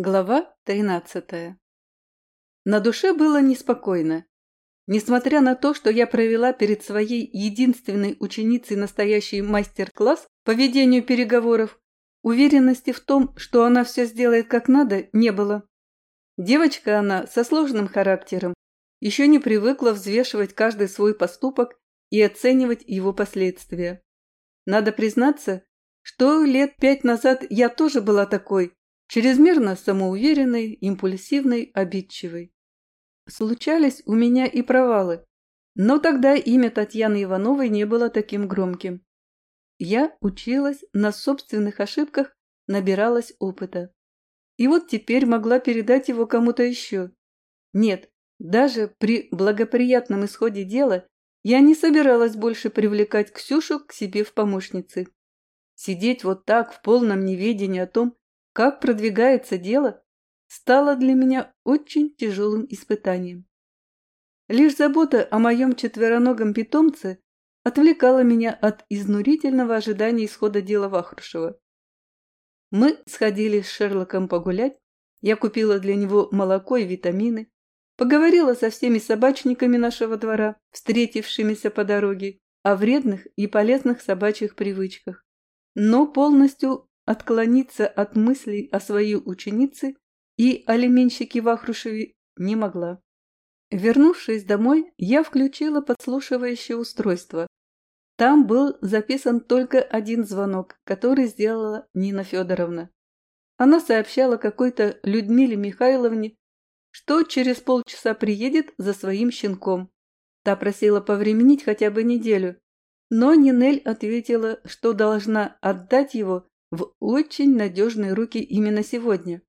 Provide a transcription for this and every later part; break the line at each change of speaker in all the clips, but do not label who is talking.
Глава 13. На душе было неспокойно. Несмотря на то, что я провела перед своей единственной ученицей настоящий мастер-класс по ведению переговоров, уверенности в том, что она все сделает как надо, не было. Девочка она со сложным характером, еще не привыкла взвешивать каждый свой поступок и оценивать его последствия. Надо признаться, что лет пять назад я тоже была такой, чрезмерно самоуверенной, импульсивной, обидчивой. Случались у меня и провалы, но тогда имя Татьяны Ивановой не было таким громким. Я училась на собственных ошибках, набиралась опыта. И вот теперь могла передать его кому-то еще. Нет, даже при благоприятном исходе дела я не собиралась больше привлекать Ксюшу к себе в помощницы. Сидеть вот так в полном неведении о том, как продвигается дело, стало для меня очень тяжелым испытанием. Лишь забота о моем четвероногом питомце отвлекала меня от изнурительного ожидания исхода дела Вахрушева. Мы сходили с Шерлоком погулять, я купила для него молоко и витамины, поговорила со всеми собачниками нашего двора, встретившимися по дороге, о вредных и полезных собачьих привычках, но полностью отклониться от мыслей о своей ученице и алименщике Вахрушеве не могла. Вернувшись домой, я включила подслушивающее устройство. Там был записан только один звонок, который сделала Нина Федоровна. Она сообщала какой-то Людмиле Михайловне, что через полчаса приедет за своим щенком. Та просила повременить хотя бы неделю, но Нинель ответила, что должна отдать его в очень надежные руки именно сегодня.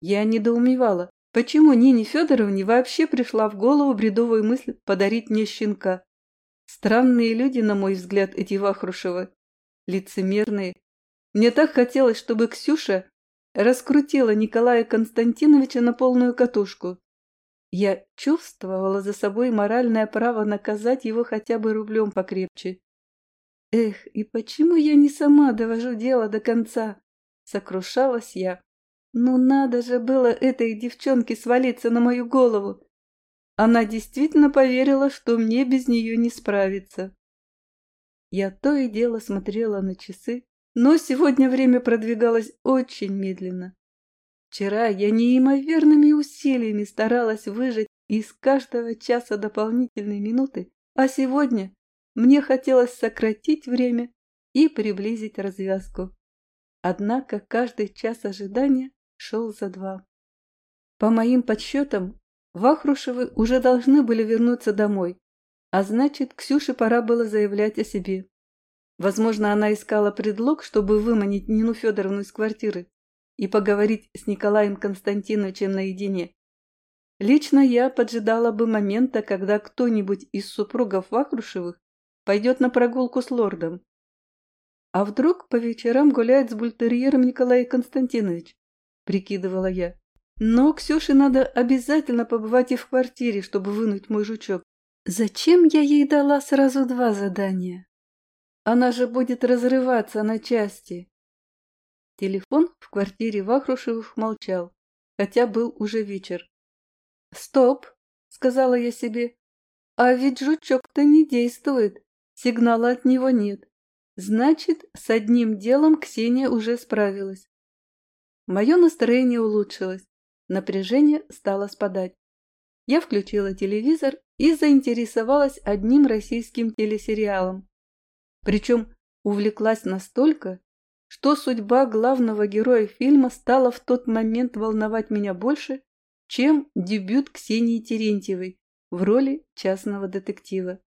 Я недоумевала, почему Нине Федоровне вообще пришла в голову бредовая мысль подарить мне щенка. Странные люди, на мой взгляд, эти Вахрушевы. Лицемерные. Мне так хотелось, чтобы Ксюша раскрутила Николая Константиновича на полную катушку. Я чувствовала за собой моральное право наказать его хотя бы рублем покрепче. Эх, и почему я не сама довожу дело до конца? Сокрушалась я. Ну надо же было этой девчонке свалиться на мою голову. Она действительно поверила, что мне без нее не справиться. Я то и дело смотрела на часы, но сегодня время продвигалось очень медленно. Вчера я неимоверными усилиями старалась выжать из каждого часа дополнительной минуты, а сегодня мне хотелось сократить время и приблизить развязку. Однако каждый час ожидания шел за два. По моим подсчетам, Вахрушевы уже должны были вернуться домой, а значит, Ксюше пора было заявлять о себе. Возможно, она искала предлог, чтобы выманить Нину Федоровну из квартиры и поговорить с Николаем Константиновичем наедине. Лично я поджидала бы момента, когда кто-нибудь из супругов Вахрушевых пойдет на прогулку с лордом. А вдруг по вечерам гуляет с бультерьером Николай Константинович? Прикидывала я. Но Ксюше надо обязательно побывать и в квартире, чтобы вынуть мой жучок. Зачем я ей дала сразу два задания? Она же будет разрываться на части. Телефон в квартире Вахрушевых молчал, хотя был уже вечер. «Стоп!» — сказала я себе. «А ведь жучок-то не действует. Сигнала от него нет. Значит, с одним делом Ксения уже справилась. Мое настроение улучшилось. Напряжение стало спадать. Я включила телевизор и заинтересовалась одним российским телесериалом. Причем увлеклась настолько, что судьба главного героя фильма стала в тот момент волновать меня больше, чем дебют Ксении Терентьевой в роли частного детектива.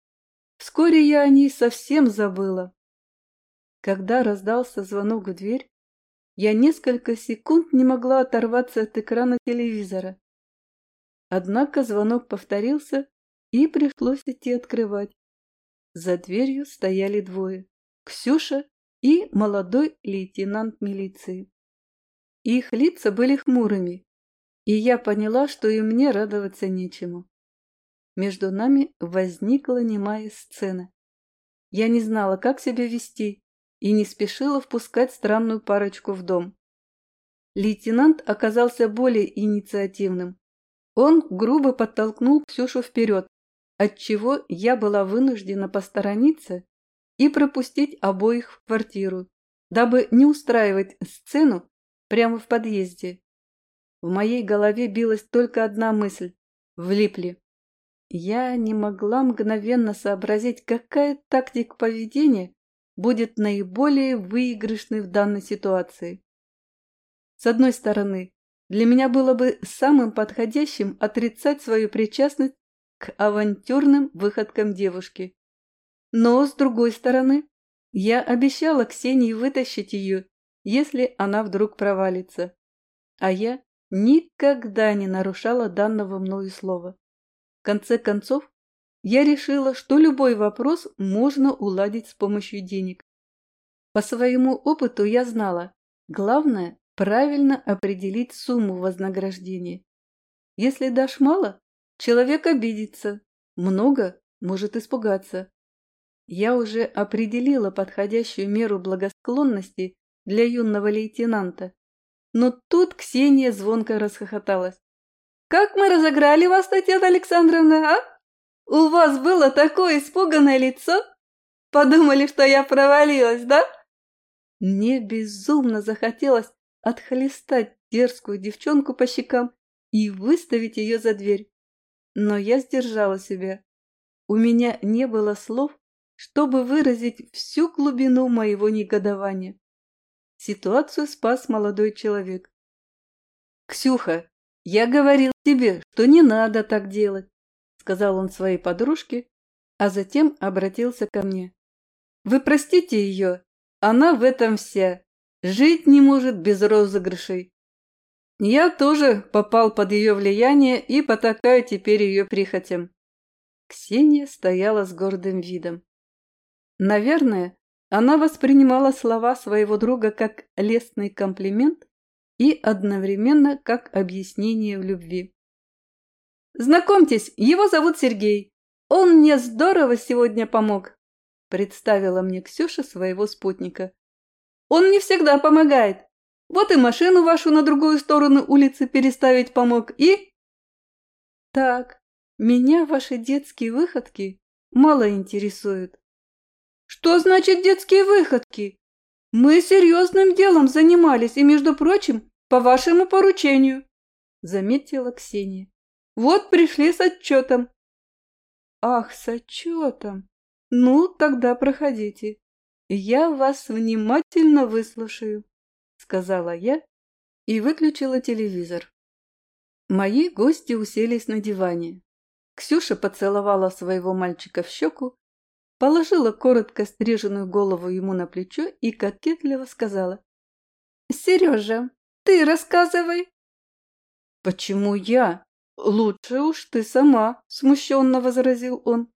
Вскоре я о ней совсем забыла. Когда раздался звонок в дверь, я несколько секунд не могла оторваться от экрана телевизора. Однако звонок повторился, и пришлось идти открывать. За дверью стояли двое – Ксюша и молодой лейтенант милиции. Их лица были хмурыми, и я поняла, что и мне радоваться нечему. Между нами возникла немая сцена. Я не знала, как себя вести, и не спешила впускать странную парочку в дом. лейтенант оказался более инициативным. Он грубо подтолкнул Ксюшу вперед, отчего я была вынуждена посторониться и пропустить обоих в квартиру, дабы не устраивать сцену прямо в подъезде. В моей голове билась только одна мысль – влипли. Я не могла мгновенно сообразить, какая тактика поведения будет наиболее выигрышной в данной ситуации. С одной стороны, для меня было бы самым подходящим отрицать свою причастность к авантюрным выходкам девушки. Но, с другой стороны, я обещала Ксении вытащить ее, если она вдруг провалится. А я никогда не нарушала данного мною слова. В конце концов, я решила, что любой вопрос можно уладить с помощью денег. По своему опыту я знала, главное – правильно определить сумму вознаграждения. Если дашь мало, человек обидится, много – может испугаться. Я уже определила подходящую меру благосклонности для юного лейтенанта, но тут Ксения звонко расхохоталась. Как мы разыграли вас, Татьяна Александровна, а? У вас было такое испуганное лицо? Подумали, что я провалилась, да? Мне безумно захотелось отхлестать дерзкую девчонку по щекам и выставить ее за дверь. Но я сдержала себя. У меня не было слов, чтобы выразить всю глубину моего негодования. Ситуацию спас молодой человек. «Ксюха, я говорил тебе, что не надо так делать», сказал он своей подружке, а затем обратился ко мне. «Вы простите ее, она в этом вся, жить не может без розыгрышей. Я тоже попал под ее влияние и потакаю теперь ее прихотям». Ксения стояла с гордым видом. Наверное, она воспринимала слова своего друга как лестный комплимент и одновременно как объяснение в любви. «Знакомьтесь, его зовут Сергей. Он мне здорово сегодня помог», – представила мне Ксюша своего спутника. «Он мне всегда помогает. Вот и машину вашу на другую сторону улицы переставить помог, и...» «Так, меня ваши детские выходки мало интересуют». «Что значит детские выходки? Мы серьезным делом занимались и, между прочим, по вашему поручению», – заметила Ксения. Вот пришли с отчетом. Ах, с отчетом. Ну, тогда проходите. Я вас внимательно выслушаю, сказала я и выключила телевизор. Мои гости уселись на диване. Ксюша поцеловала своего мальчика в щеку, положила коротко стриженную голову ему на плечо и кокетливо сказала. «Сережа, ты рассказывай». «Почему я?» «Лучше уж ты сама», – смущенно возразил он.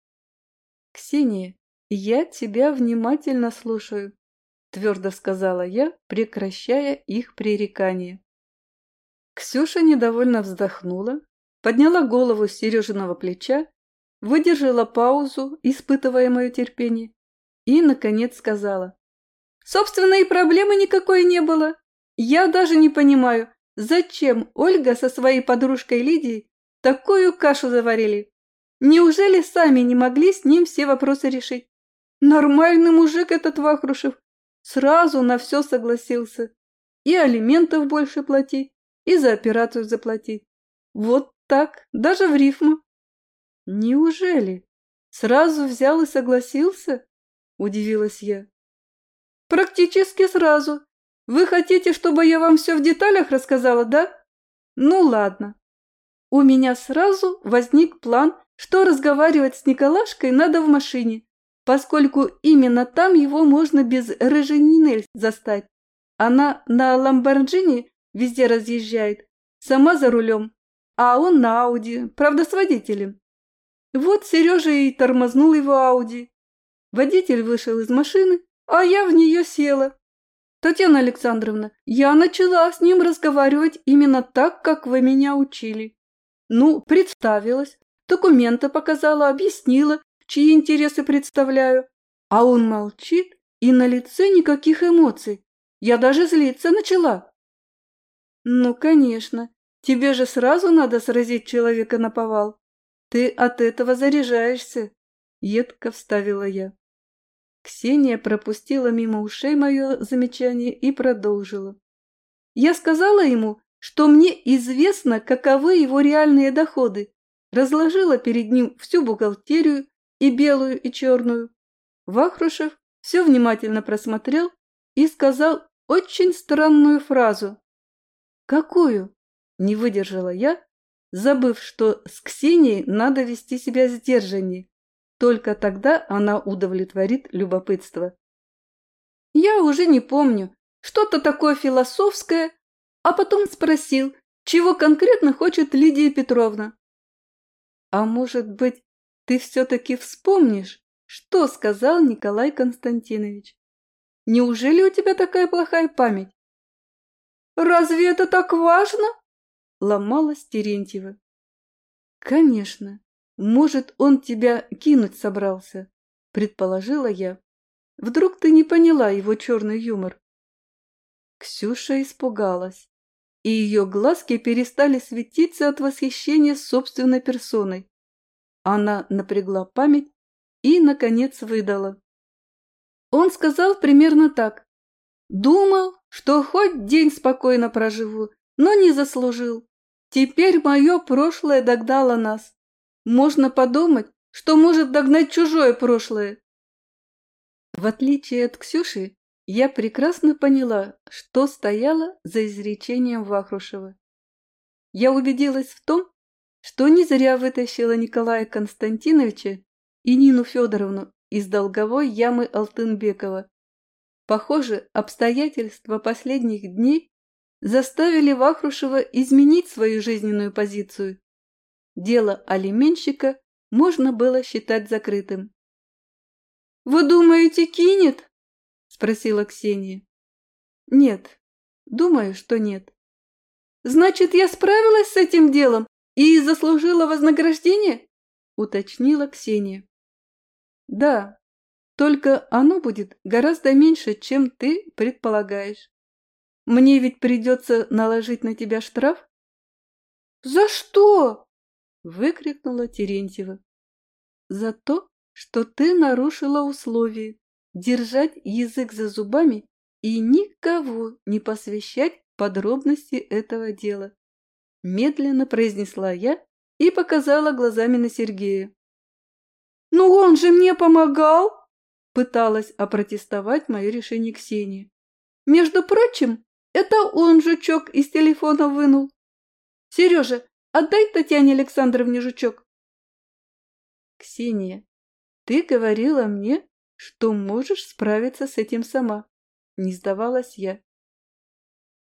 «Ксения, я тебя внимательно слушаю», – твердо сказала я, прекращая их пререкание. Ксюша недовольно вздохнула, подняла голову с Сережиного плеча, выдержала паузу, испытывая мое терпение, и, наконец, сказала. «Собственно, и проблемы никакой не было. Я даже не понимаю, Зачем Ольга со своей подружкой Лидией такую кашу заварили? Неужели сами не могли с ним все вопросы решить? Нормальный мужик этот Вахрушев. Сразу на все согласился. И алиментов больше платить, и за операцию заплатить. Вот так, даже в рифму. Неужели? Сразу взял и согласился? Удивилась я. Практически сразу. Вы хотите, чтобы я вам все в деталях рассказала, да? Ну ладно. У меня сразу возник план, что разговаривать с Николашкой надо в машине, поскольку именно там его можно без рыженинель застать. Она на Ламборджини везде разъезжает, сама за рулем, а он на Ауди, правда с водителем. Вот Сережа и тормознул его Ауди. Водитель вышел из машины, а я в нее села. Татьяна Александровна, я начала с ним разговаривать именно так, как вы меня учили. Ну, представилась, документы показала, объяснила, чьи интересы представляю. А он молчит, и на лице никаких эмоций. Я даже злиться начала. Ну, конечно. Тебе же сразу надо сразить человека на повал. Ты от этого заряжаешься, едко вставила я. Ксения пропустила мимо ушей мое замечание и продолжила. Я сказала ему, что мне известно, каковы его реальные доходы, разложила перед ним всю бухгалтерию, и белую, и черную. Вахрушев все внимательно просмотрел и сказал очень странную фразу. «Какую?» – не выдержала я, забыв, что с Ксенией надо вести себя сдержаннее. Только тогда она удовлетворит любопытство. Я уже не помню, что-то такое философское, а потом спросил, чего конкретно хочет Лидия Петровна. А может быть, ты все-таки вспомнишь, что сказал Николай Константинович? Неужели у тебя такая плохая память? Разве это так важно? Ломалась Терентьева. Конечно. Может, он тебя кинуть собрался, предположила я. Вдруг ты не поняла его черный юмор? Ксюша испугалась, и ее глазки перестали светиться от восхищения собственной персоной. Она напрягла память и, наконец, выдала. Он сказал примерно так. Думал, что хоть день спокойно проживу, но не заслужил. Теперь мое прошлое догнало нас. Можно подумать, что может догнать чужое прошлое. В отличие от Ксюши, я прекрасно поняла, что стояло за изречением Вахрушева. Я убедилась в том, что не зря вытащила Николая Константиновича и Нину Федоровну из долговой ямы Алтынбекова. Похоже, обстоятельства последних дней заставили Вахрушева изменить свою жизненную позицию. Дело алименщика можно было считать закрытым. «Вы думаете, кинет?» – спросила Ксения. «Нет, думаю, что нет». «Значит, я справилась с этим делом «И заслужила вознаграждение?» – уточнила Ксения. «Да, только оно будет гораздо меньше, чем ты предполагаешь. Мне ведь придется наложить на тебя штраф?» «За что?» – выкрикнула Терентьева. «За то, что ты нарушила условия держать язык за зубами и никого не посвящать подробности этого дела медленно произнесла я и показала глазами на Сергея. «Ну он же мне помогал!» Пыталась опротестовать мое решение Ксения. «Между прочим, это он жучок из телефона вынул. Сережа, отдай Татьяне Александровне жучок». «Ксения, ты говорила мне, что можешь справиться с этим сама», — не сдавалась я.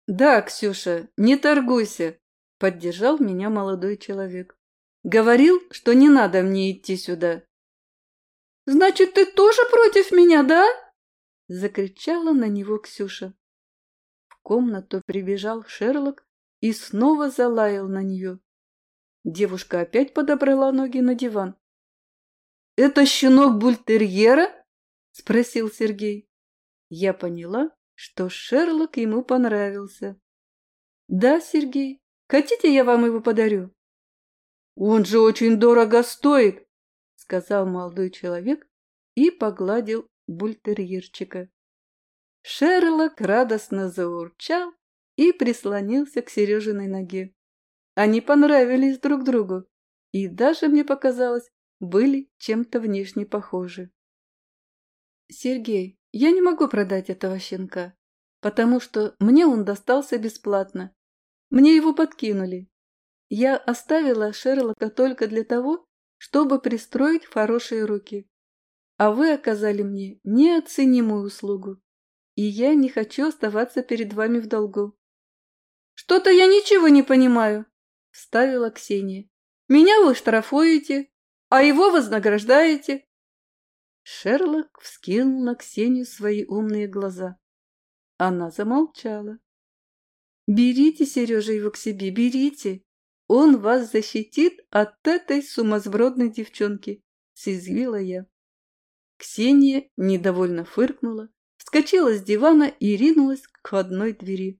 «Да, Ксюша, не торгуйся. Поддержал меня молодой человек. Говорил, что не надо мне идти сюда. «Значит, ты тоже против меня, да?» Закричала на него Ксюша. В комнату прибежал Шерлок и снова залаял на нее. Девушка опять подобрала ноги на диван. «Это щенок бультерьера?» – спросил Сергей. Я поняла, что Шерлок ему понравился. «Да, Сергей, Хотите, я вам его подарю?» «Он же очень дорого стоит!» — сказал молодой человек и погладил бультерьерчика. Шерлок радостно заурчал и прислонился к Сережиной ноге. Они понравились друг другу и даже, мне показалось, были чем-то внешне похожи. «Сергей, я не могу продать этого щенка, потому что мне он достался бесплатно, мне его подкинули. Я оставила Шерлока только для того, чтобы пристроить хорошие руки. А вы оказали мне неоценимую услугу, и я не хочу оставаться перед вами в долгу. «Что-то я ничего не понимаю», — вставила Ксения. «Меня вы штрафуете, а его вознаграждаете». Шерлок вскинул на Ксению свои умные глаза. Она замолчала. Берите, Сережа, его к себе, берите. Он вас защитит от этой сумасбродной девчонки, съязвила я. Ксения недовольно фыркнула, вскочила с дивана и ринулась к входной двери.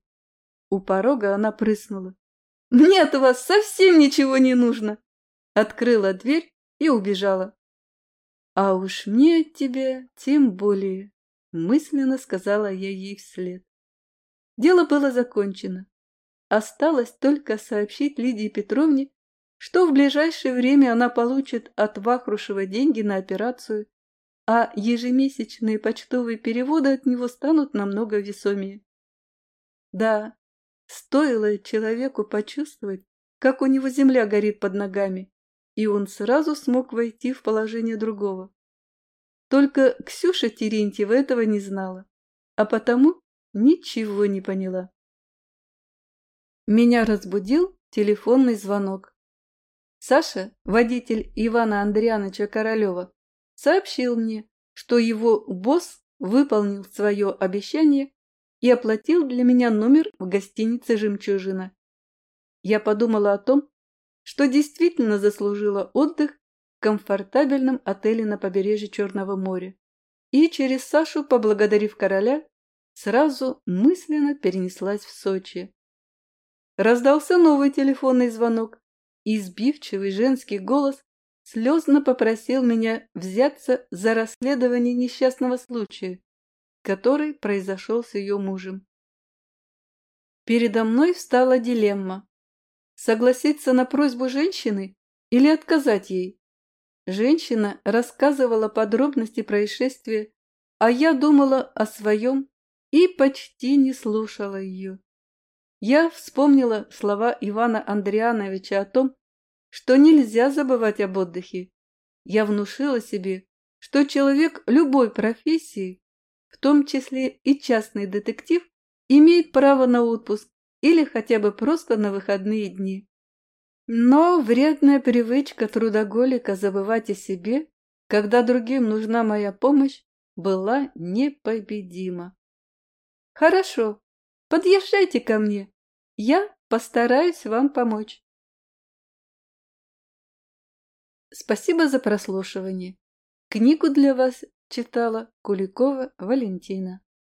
У порога она прыснула. «Мне от вас совсем ничего не нужно!» Открыла дверь и убежала. «А уж мне от тебя тем более», — мысленно сказала я ей вслед. Дело было закончено. Осталось только сообщить Лидии Петровне, что в ближайшее время она получит от Вахрушева деньги на операцию, а ежемесячные почтовые переводы от него станут намного весомее. Да, стоило человеку почувствовать, как у него земля горит под ногами, и он сразу смог войти в положение другого. Только Ксюша Терентьева этого не знала, а потому ничего не поняла. Меня разбудил телефонный звонок. Саша, водитель Ивана Андриановича Королева, сообщил мне, что его босс выполнил свое обещание и оплатил для меня номер в гостинице «Жемчужина». Я подумала о том, что действительно заслужила отдых в комфортабельном отеле на побережье Черного моря. И через Сашу, поблагодарив короля, сразу мысленно перенеслась в Сочи. Раздался новый телефонный звонок, и избивчивый женский голос слезно попросил меня взяться за расследование несчастного случая, который произошел с ее мужем. Передо мной встала дилемма – согласиться на просьбу женщины или отказать ей. Женщина рассказывала подробности происшествия, а я думала о своем и почти не слушала ее. Я вспомнила слова Ивана Андриановича о том, что нельзя забывать об отдыхе. Я внушила себе, что человек любой профессии, в том числе и частный детектив, имеет право на отпуск или хотя бы просто на выходные дни. Но вредная привычка трудоголика забывать о себе, когда другим нужна моя помощь, была непобедима. Хорошо, подъезжайте ко мне. Я постараюсь вам помочь. Спасибо за прослушивание. Книгу для вас читала Куликова Валентина.